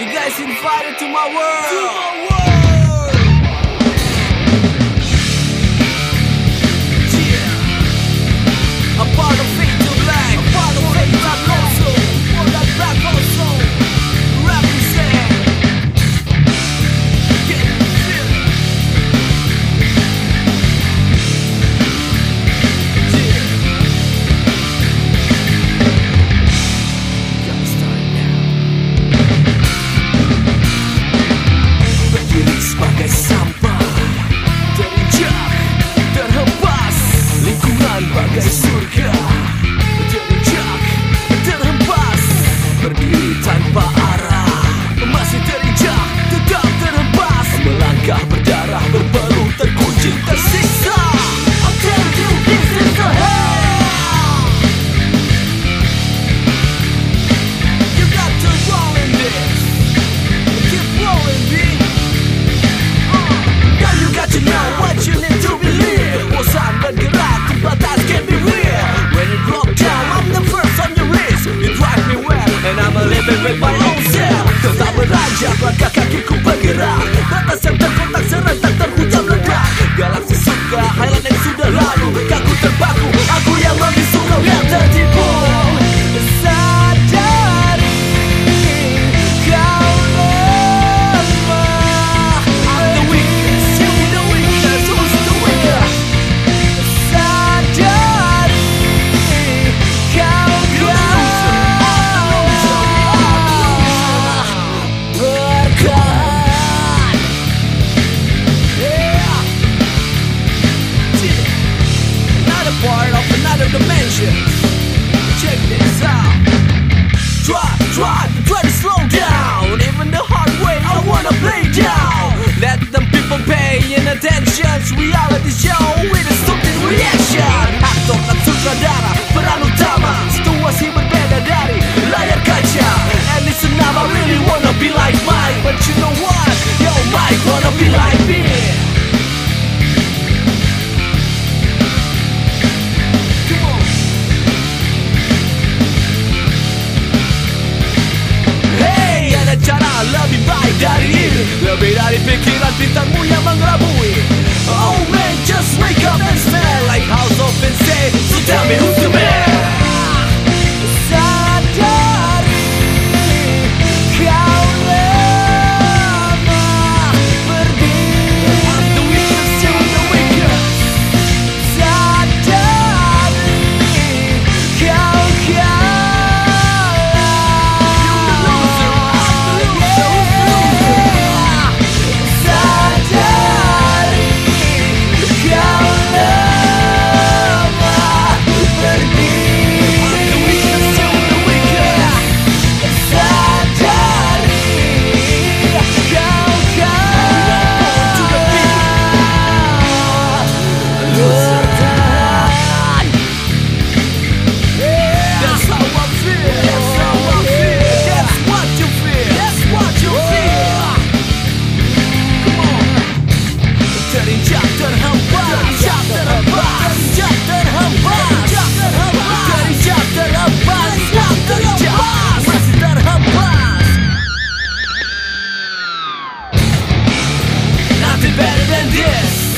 You guys invited to my world. Jabarkah kakiku bergerak. Batas yang terkenal try, try to slow down. Even the hard way, I wanna play down. Let them people pay in attention. Reality show with a stupid reaction. Öbür er fikir at bir bui. Oh man and this